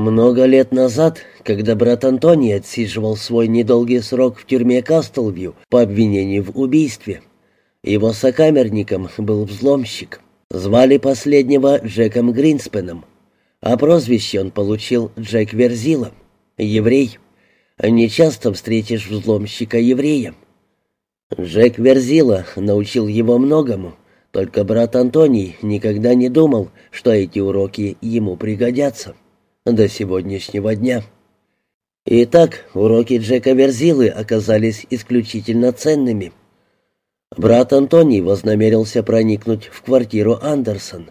Много лет назад, когда брат Антоний отсиживал свой недолгий срок в тюрьме Кастлвью по обвинению в убийстве, его сокамерником был взломщик. Звали последнего Джеком Гринспеном, а прозвище он получил Джек Верзила, еврей. Не часто встретишь взломщика еврея. Джек Верзила научил его многому, только брат Антоний никогда не думал, что эти уроки ему пригодятся до сегодняшнего дня. Итак, уроки Джека Верзилы оказались исключительно ценными. Брат Антоний вознамерился проникнуть в квартиру Андерсон.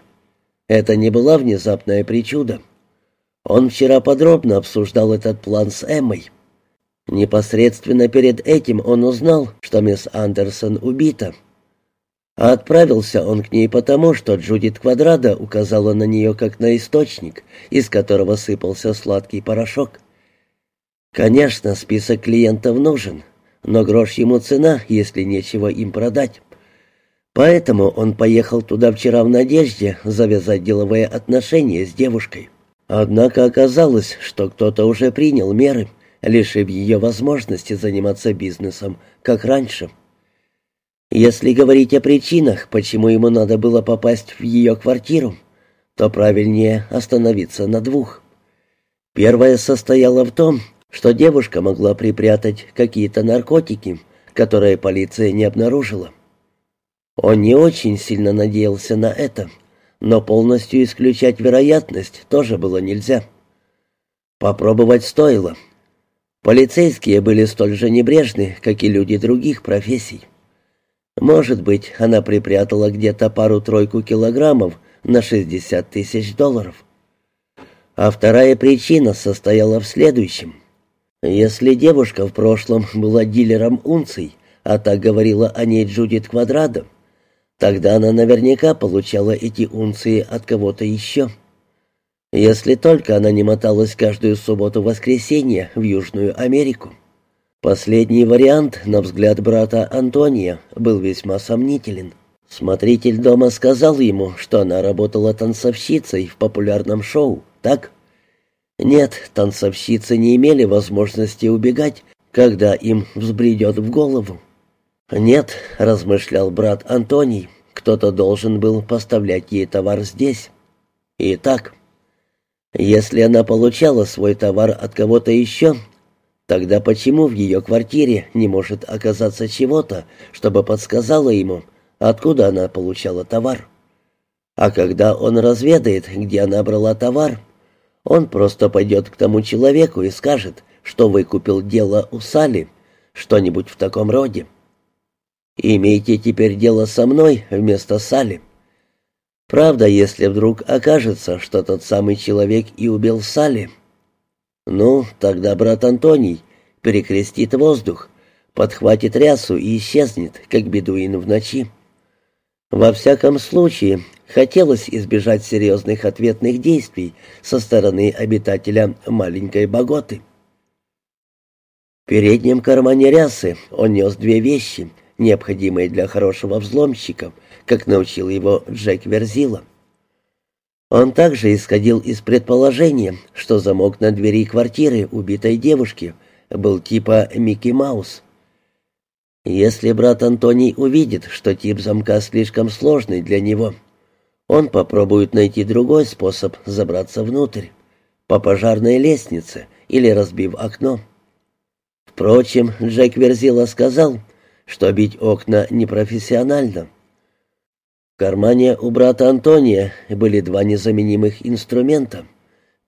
Это не была внезапная причуда. Он вчера подробно обсуждал этот план с Эммой. Непосредственно перед этим он узнал, что мисс Андерсон убита. А отправился он к ней потому, что Джудит Квадрада указала на нее как на источник, из которого сыпался сладкий порошок. Конечно, список клиентов нужен, но грош ему цена, если нечего им продать. Поэтому он поехал туда вчера в надежде завязать деловые отношения с девушкой. Однако оказалось, что кто-то уже принял меры, лишив ее возможности заниматься бизнесом, как раньше. Если говорить о причинах, почему ему надо было попасть в ее квартиру, то правильнее остановиться на двух. Первое состояло в том, что девушка могла припрятать какие-то наркотики, которые полиция не обнаружила. Он не очень сильно надеялся на это, но полностью исключать вероятность тоже было нельзя. Попробовать стоило. Полицейские были столь же небрежны, как и люди других профессий. Может быть, она припрятала где-то пару-тройку килограммов на 60 тысяч долларов. А вторая причина состояла в следующем. Если девушка в прошлом была дилером унций, а так говорила о ней Джудит Квадрадо, тогда она наверняка получала эти унции от кого-то еще. Если только она не моталась каждую субботу-воскресенье в Южную Америку. Последний вариант, на взгляд брата Антония, был весьма сомнителен. Смотритель дома сказал ему, что она работала танцовщицей в популярном шоу, так? Нет, танцовщицы не имели возможности убегать, когда им взбредет в голову. «Нет», — размышлял брат Антоний, — «кто-то должен был поставлять ей товар здесь». Итак, если она получала свой товар от кого-то еще, Тогда почему в ее квартире не может оказаться чего-то, чтобы подсказало ему, откуда она получала товар? А когда он разведает, где она брала товар, он просто пойдет к тому человеку и скажет, что выкупил дело у Сали, что-нибудь в таком роде. Имейте теперь дело со мной вместо Сали. Правда, если вдруг окажется, что тот самый человек и убил Сали, ну, тогда брат Антоний перекрестит воздух, подхватит рясу и исчезнет, как бедуин в ночи. Во всяком случае, хотелось избежать серьезных ответных действий со стороны обитателя маленькой Боготы. В переднем кармане рясы он нес две вещи, необходимые для хорошего взломщика, как научил его Джек Верзила. Он также исходил из предположения, что замок на двери квартиры убитой девушки был типа Микки Маус. Если брат Антоний увидит, что тип замка слишком сложный для него, он попробует найти другой способ забраться внутрь, по пожарной лестнице или разбив окно. Впрочем, Джек Верзила сказал, что бить окна непрофессионально — кармане у брата Антония были два незаменимых инструмента.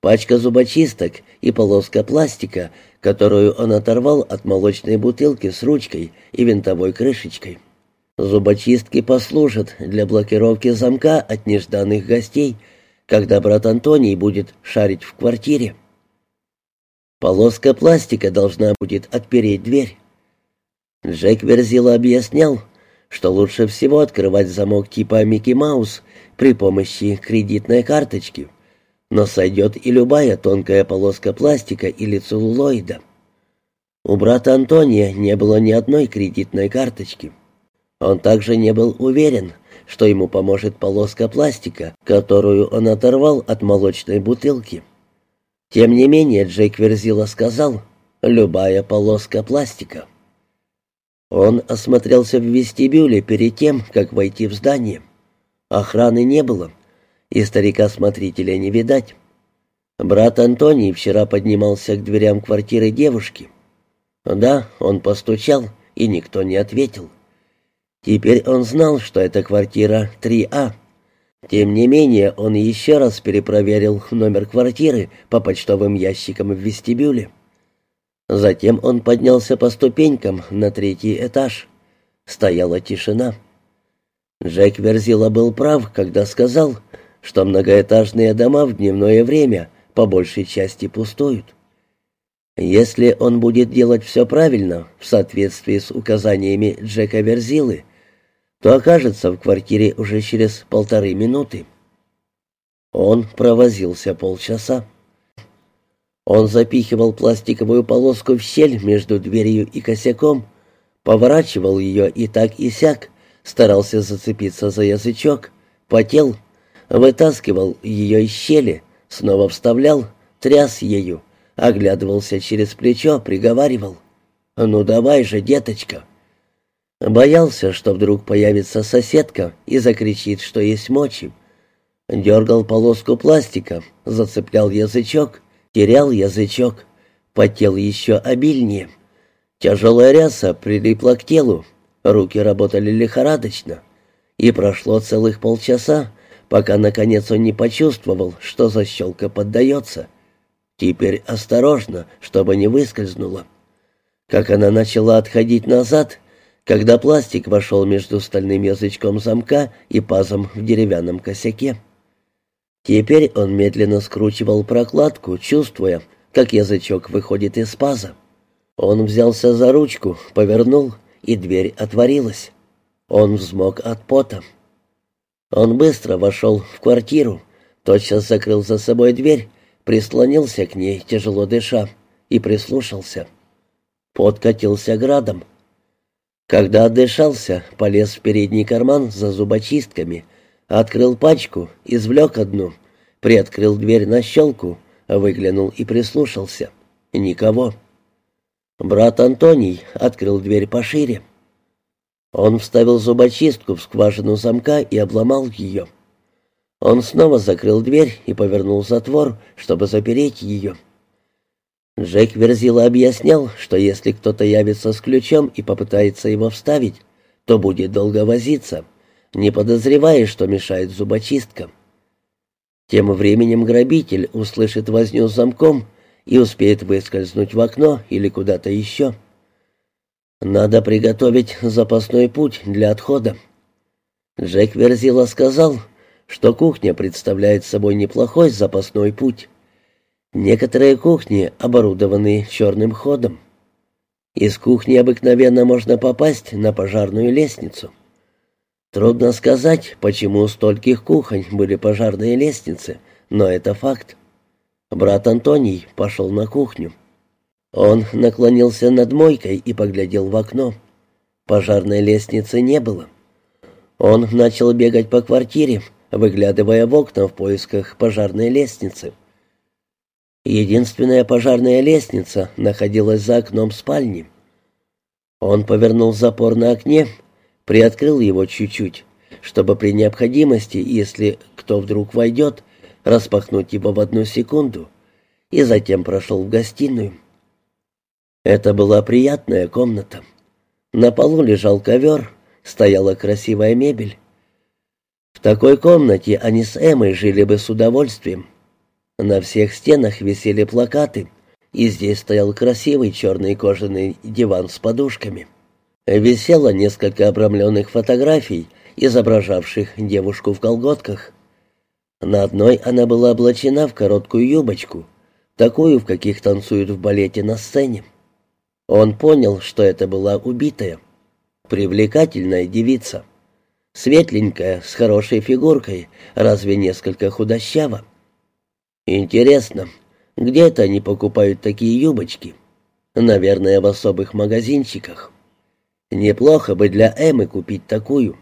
Пачка зубочисток и полоска пластика, которую он оторвал от молочной бутылки с ручкой и винтовой крышечкой. Зубочистки послужат для блокировки замка от нежданных гостей, когда брат Антоний будет шарить в квартире. Полоска пластика должна будет отпереть дверь. Джек Верзила объяснял, что лучше всего открывать замок типа Микки Маус при помощи кредитной карточки, но сойдет и любая тонкая полоска пластика или целлулоида. У брата Антония не было ни одной кредитной карточки. Он также не был уверен, что ему поможет полоска пластика, которую он оторвал от молочной бутылки. Тем не менее, Джейк Верзила сказал, «любая полоска пластика». Он осмотрелся в вестибюле перед тем, как войти в здание. Охраны не было, и старика-смотрителя не видать. Брат Антоний вчера поднимался к дверям квартиры девушки. Да, он постучал, и никто не ответил. Теперь он знал, что это квартира 3А. Тем не менее, он еще раз перепроверил номер квартиры по почтовым ящикам в вестибюле. Затем он поднялся по ступенькам на третий этаж. Стояла тишина. Джек Верзила был прав, когда сказал, что многоэтажные дома в дневное время по большей части пустуют. Если он будет делать все правильно, в соответствии с указаниями Джека Верзилы, то окажется в квартире уже через полторы минуты. Он провозился полчаса. Он запихивал пластиковую полоску в щель между дверью и косяком, поворачивал ее и так и сяк, старался зацепиться за язычок, потел, вытаскивал ее из щели, снова вставлял, тряс ею, оглядывался через плечо, приговаривал. «Ну давай же, деточка!» Боялся, что вдруг появится соседка и закричит, что есть мочи. Дергал полоску пластика, зацеплял язычок, терял язычок, потел еще обильнее. Тяжелая ряса прилипла к телу, руки работали лихорадочно. И прошло целых полчаса, пока наконец он не почувствовал, что защелка поддается. Теперь осторожно, чтобы не выскользнула. Как она начала отходить назад, когда пластик вошел между стальным язычком замка и пазом в деревянном косяке. Теперь он медленно скручивал прокладку, чувствуя, как язычок выходит из паза. Он взялся за ручку, повернул, и дверь отворилась. Он взмок от пота. Он быстро вошел в квартиру, тотчас закрыл за собой дверь, прислонился к ней, тяжело дыша, и прислушался. Пот катился градом. Когда отдышался, полез в передний карман за зубочистками — Открыл пачку, извлек одну, приоткрыл дверь на щелку, выглянул и прислушался. Никого. Брат Антоний открыл дверь пошире. Он вставил зубочистку в скважину замка и обломал ее. Он снова закрыл дверь и повернул затвор, чтобы запереть ее. Джек Верзила объяснял, что если кто-то явится с ключом и попытается его вставить, то будет долго возиться — не подозревая, что мешает зубочисткам. Тем временем грабитель услышит возню с замком и успеет выскользнуть в окно или куда-то еще. Надо приготовить запасной путь для отхода. Джек Верзила сказал, что кухня представляет собой неплохой запасной путь. Некоторые кухни оборудованы черным ходом. Из кухни обыкновенно можно попасть на пожарную лестницу. Трудно сказать, почему у стольких кухонь были пожарные лестницы, но это факт. Брат Антоний пошел на кухню. Он наклонился над мойкой и поглядел в окно. Пожарной лестницы не было. Он начал бегать по квартире, выглядывая в окна в поисках пожарной лестницы. Единственная пожарная лестница находилась за окном спальни. Он повернул запор на окне приоткрыл его чуть-чуть, чтобы при необходимости, если кто вдруг войдет, распахнуть его в одну секунду, и затем прошел в гостиную. Это была приятная комната. На полу лежал ковер, стояла красивая мебель. В такой комнате они с Эмой жили бы с удовольствием. На всех стенах висели плакаты, и здесь стоял красивый черный кожаный диван с подушками висело несколько обрамленных фотографий, изображавших девушку в колготках. На одной она была облачена в короткую юбочку, такую, в каких танцуют в балете на сцене. Он понял, что это была убитая. Привлекательная девица. Светленькая, с хорошей фигуркой, разве несколько худощава. Интересно, где это они покупают такие юбочки? Наверное, в особых магазинчиках. Неплохо бы для Эммы купить такую.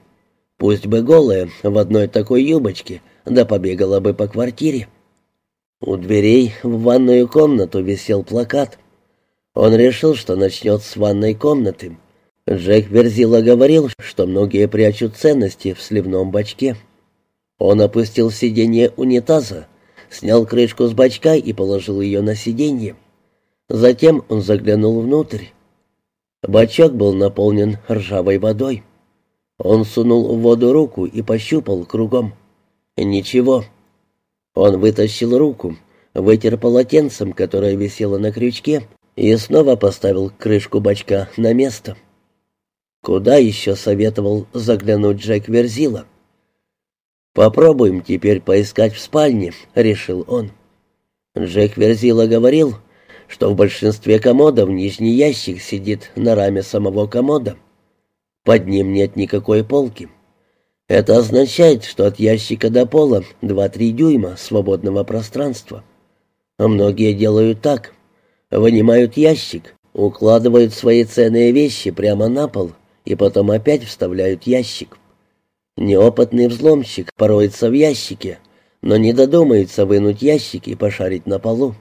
Пусть бы голая, в одной такой юбочке, да побегала бы по квартире. У дверей в ванную комнату висел плакат. Он решил, что начнет с ванной комнаты. Джек Верзила говорил, что многие прячут ценности в сливном бачке. Он опустил сиденье унитаза, снял крышку с бачка и положил ее на сиденье. Затем он заглянул внутрь. Бачок был наполнен ржавой водой. Он сунул в воду руку и пощупал кругом. Ничего. Он вытащил руку, вытер полотенцем, которое висело на крючке, и снова поставил крышку бачка на место. Куда еще советовал заглянуть Джек Верзила? «Попробуем теперь поискать в спальне», — решил он. Джек Верзила говорил, что в большинстве комодов нижний ящик сидит на раме самого комода. Под ним нет никакой полки. Это означает, что от ящика до пола 2-3 дюйма свободного пространства. А многие делают так. Вынимают ящик, укладывают свои ценные вещи прямо на пол и потом опять вставляют ящик. Неопытный взломщик пороется в ящике, но не додумается вынуть ящик и пошарить на полу.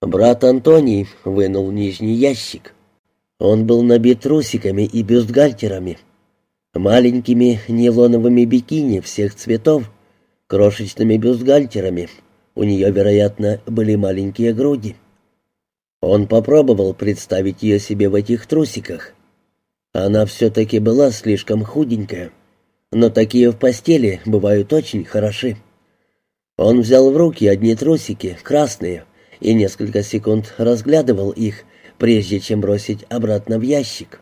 Брат Антоний вынул нижний ящик. Он был набит трусиками и бюстгальтерами, маленькими нейлоновыми бикини всех цветов, крошечными бюстгальтерами. У нее, вероятно, были маленькие груди. Он попробовал представить ее себе в этих трусиках. Она все-таки была слишком худенькая, но такие в постели бывают очень хороши. Он взял в руки одни трусики, красные, и несколько секунд разглядывал их, прежде чем бросить обратно в ящик.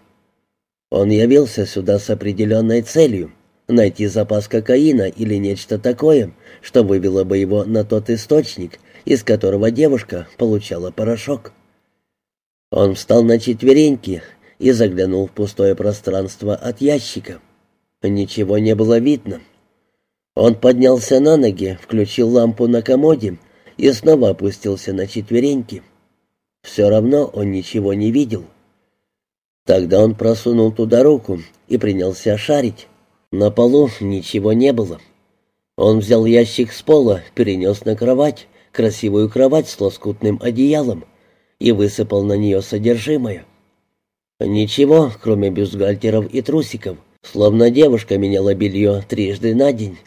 Он явился сюда с определенной целью — найти запас кокаина или нечто такое, что вывело бы его на тот источник, из которого девушка получала порошок. Он встал на четвереньки и заглянул в пустое пространство от ящика. Ничего не было видно. Он поднялся на ноги, включил лампу на комоде и снова опустился на четвереньки. Все равно он ничего не видел. Тогда он просунул туда руку и принялся шарить. На полу ничего не было. Он взял ящик с пола, перенес на кровать, красивую кровать с лоскутным одеялом, и высыпал на нее содержимое. Ничего, кроме бюстгальтеров и трусиков, словно девушка меняла белье трижды на день.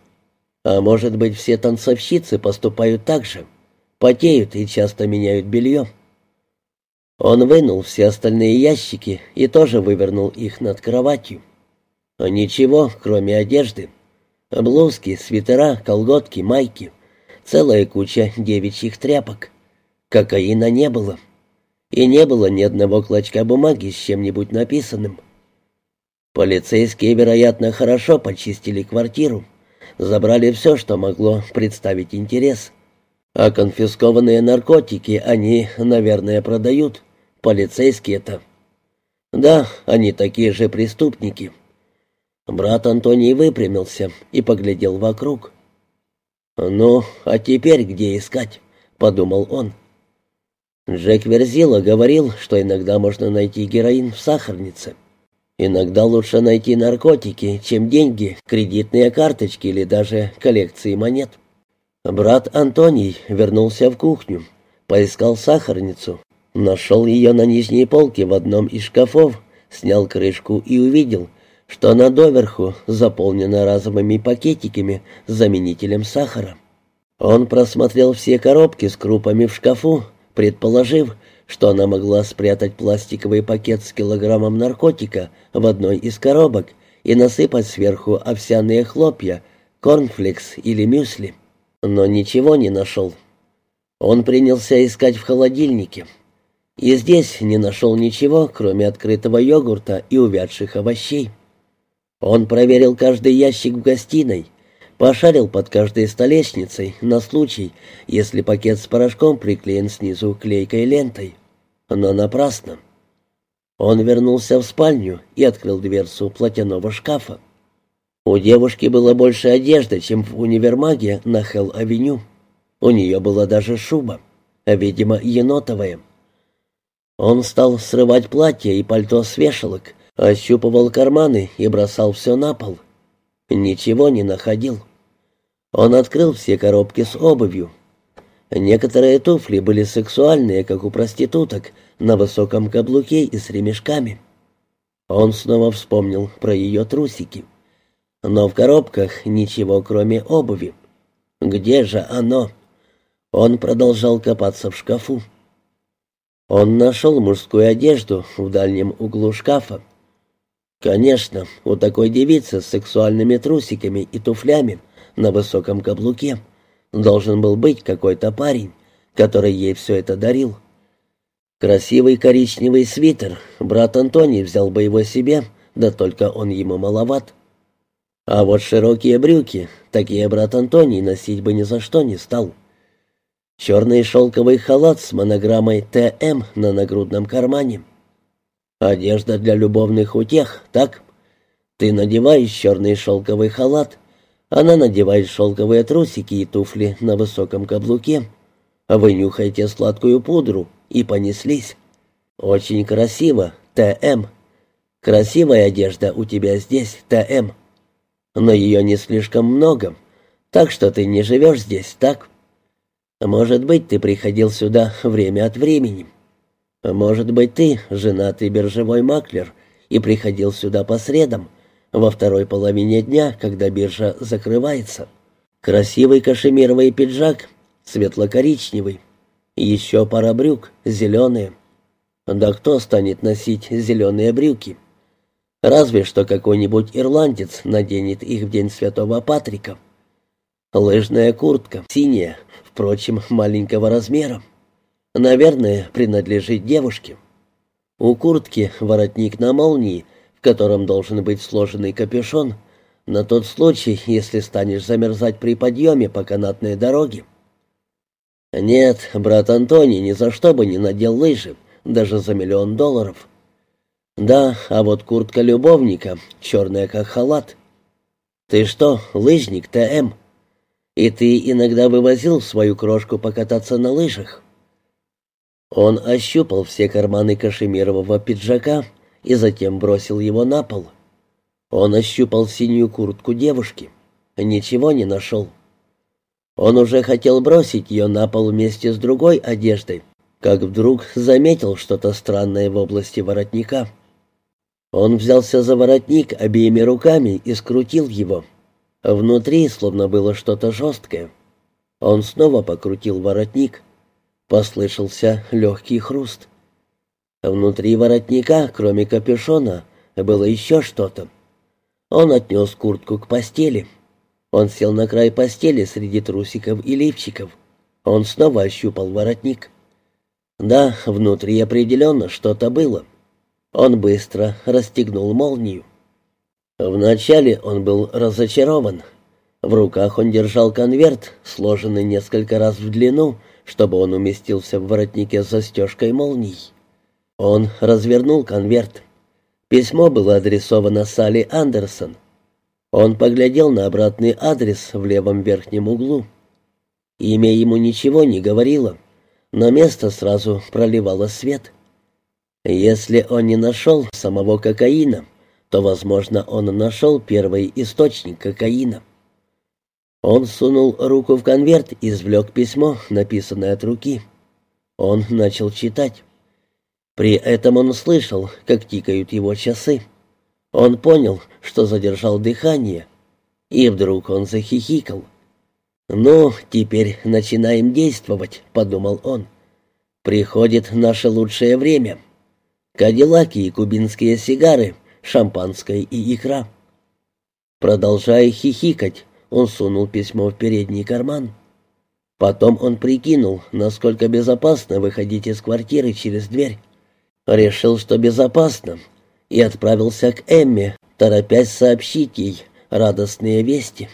А может быть, все танцовщицы поступают так же, потеют и часто меняют белье. Он вынул все остальные ящики и тоже вывернул их над кроватью. Ничего, кроме одежды. Блузки, свитера, колготки, майки. Целая куча девичьих тряпок. Кокаина не было. И не было ни одного клочка бумаги с чем-нибудь написанным. Полицейские, вероятно, хорошо почистили квартиру. Забрали все, что могло представить интерес. А конфискованные наркотики они, наверное, продают. Полицейские-то. Да, они такие же преступники. Брат Антоний выпрямился и поглядел вокруг. «Ну, а теперь где искать?» — подумал он. Джек Верзила говорил, что иногда можно найти героин в сахарнице. Иногда лучше найти наркотики, чем деньги, кредитные карточки или даже коллекции монет. Брат Антоний вернулся в кухню, поискал сахарницу, Нашел ее на нижней полке в одном из шкафов, снял крышку и увидел, что она доверху заполнена разовыми пакетиками с заменителем сахара. Он просмотрел все коробки с крупами в шкафу, предположив, что она могла спрятать пластиковый пакет с килограммом наркотика в одной из коробок и насыпать сверху овсяные хлопья, корнфлекс или мюсли. Но ничего не нашел. Он принялся искать в холодильнике. И здесь не нашел ничего, кроме открытого йогурта и увядших овощей. Он проверил каждый ящик в гостиной, пошарил под каждой столешницей на случай, если пакет с порошком приклеен снизу клейкой лентой. Но напрасно. Он вернулся в спальню и открыл дверцу платяного шкафа. У девушки было больше одежды, чем в универмаге на Хелл-авеню. У нее была даже шуба, видимо, енотовая. Он стал срывать платье и пальто с вешалок, ощупывал карманы и бросал все на пол. Ничего не находил. Он открыл все коробки с обувью. Некоторые туфли были сексуальные, как у проституток, на высоком каблуке и с ремешками. Он снова вспомнил про ее трусики. Но в коробках ничего, кроме обуви. Где же оно? Он продолжал копаться в шкафу. Он нашел мужскую одежду в дальнем углу шкафа. Конечно, у такой девицы с сексуальными трусиками и туфлями на высоком каблуке должен был быть какой-то парень, который ей все это дарил. Красивый коричневый свитер брат Антоний взял бы его себе, да только он ему маловат. А вот широкие брюки, такие брат Антоний носить бы ни за что не стал. Черный шелковый халат с монограммой «ТМ» на нагрудном кармане. Одежда для любовных утех, так? Ты надеваешь черный шелковый халат, она надевает шелковые трусики и туфли на высоком каблуке. Вы нюхаете сладкую пудру и понеслись. Очень красиво, ТМ. Красивая одежда у тебя здесь, ТМ. Но ее не слишком много, так что ты не живешь здесь, так? Может быть, ты приходил сюда время от времени. Может быть, ты женатый биржевой маклер и приходил сюда по средам, во второй половине дня, когда биржа закрывается. Красивый кашемировый пиджак, светло-коричневый. Еще пара брюк, зеленые. Да кто станет носить зеленые брюки? Разве что какой-нибудь ирландец наденет их в день Святого Патрика. Лыжная куртка, синяя, впрочем, маленького размера. Наверное, принадлежит девушке. У куртки воротник на молнии, в котором должен быть сложенный капюшон, на тот случай, если станешь замерзать при подъеме по канатной дороге. Нет, брат Антоний ни за что бы не надел лыжи, даже за миллион долларов. Да, а вот куртка любовника, черная как халат. Ты что, лыжник ТМ? И ты иногда вывозил свою крошку покататься на лыжах? Он ощупал все карманы кашемирового пиджака и затем бросил его на пол. Он ощупал синюю куртку девушки. Ничего не нашел. Он уже хотел бросить ее на пол вместе с другой одеждой, как вдруг заметил что-то странное в области воротника. Он взялся за воротник обеими руками и скрутил его. Внутри словно было что-то жесткое. Он снова покрутил воротник — Послышался легкий хруст. Внутри воротника, кроме капюшона, было еще что-то. Он отнес куртку к постели. Он сел на край постели среди трусиков и лифчиков. Он снова ощупал воротник. Да, внутри определенно что-то было. Он быстро расстегнул молнию. Вначале он был разочарован. В руках он держал конверт, сложенный несколько раз в длину, чтобы он уместился в воротнике с застежкой молний. Он развернул конверт. Письмо было адресовано Салли Андерсон. Он поглядел на обратный адрес в левом верхнем углу. Имя ему ничего не говорило, но место сразу проливало свет. Если он не нашел самого кокаина, то, возможно, он нашел первый источник кокаина. Он сунул руку в конверт и извлек письмо, написанное от руки. Он начал читать. При этом он слышал, как тикают его часы. Он понял, что задержал дыхание, и вдруг он захихикал. «Ну, теперь начинаем действовать», — подумал он. «Приходит наше лучшее время. Кадиллаки и кубинские сигары, шампанское и икра». Продолжая хихикать, он сунул письмо в передний карман. Потом он прикинул, насколько безопасно выходить из квартиры через дверь. Решил, что безопасно, и отправился к Эмме, торопясь сообщить ей радостные вести.